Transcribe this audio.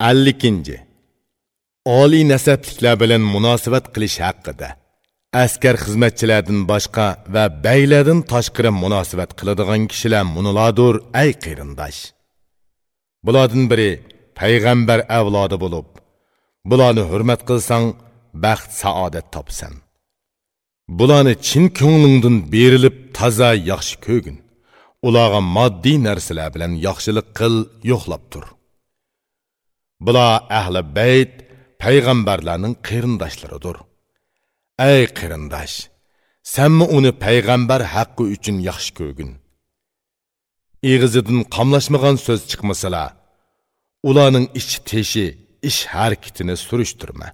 ellikinchi oliy nasabliklar bilan munosabat qilish haqida. Askar xizmatchilardan boshqa va baylardan tashqari munosabat qiladigan kishilar munilodur ay qarindosh. Bulardan biri payg'ambar avlodi bo'lib. Bularni hurmat qilsang baxt saodat topsan. Bularni chin ko'nglingdan berilib toza yaxshi ko'gin. Ularga moddiy narsalar bilan yaxshilik qil yo'qlab tur. Бұла әхлі бәйт пәйғамбарларның қиырындашларыдыр. Әй қиырындаш, сәмі оны пәйғамбар хаққы үшін яқшы көгін. Иғызыдың қамлашмаған сөз чықмысыла, ұланың іші теші, іш әркетіні сүріштірме.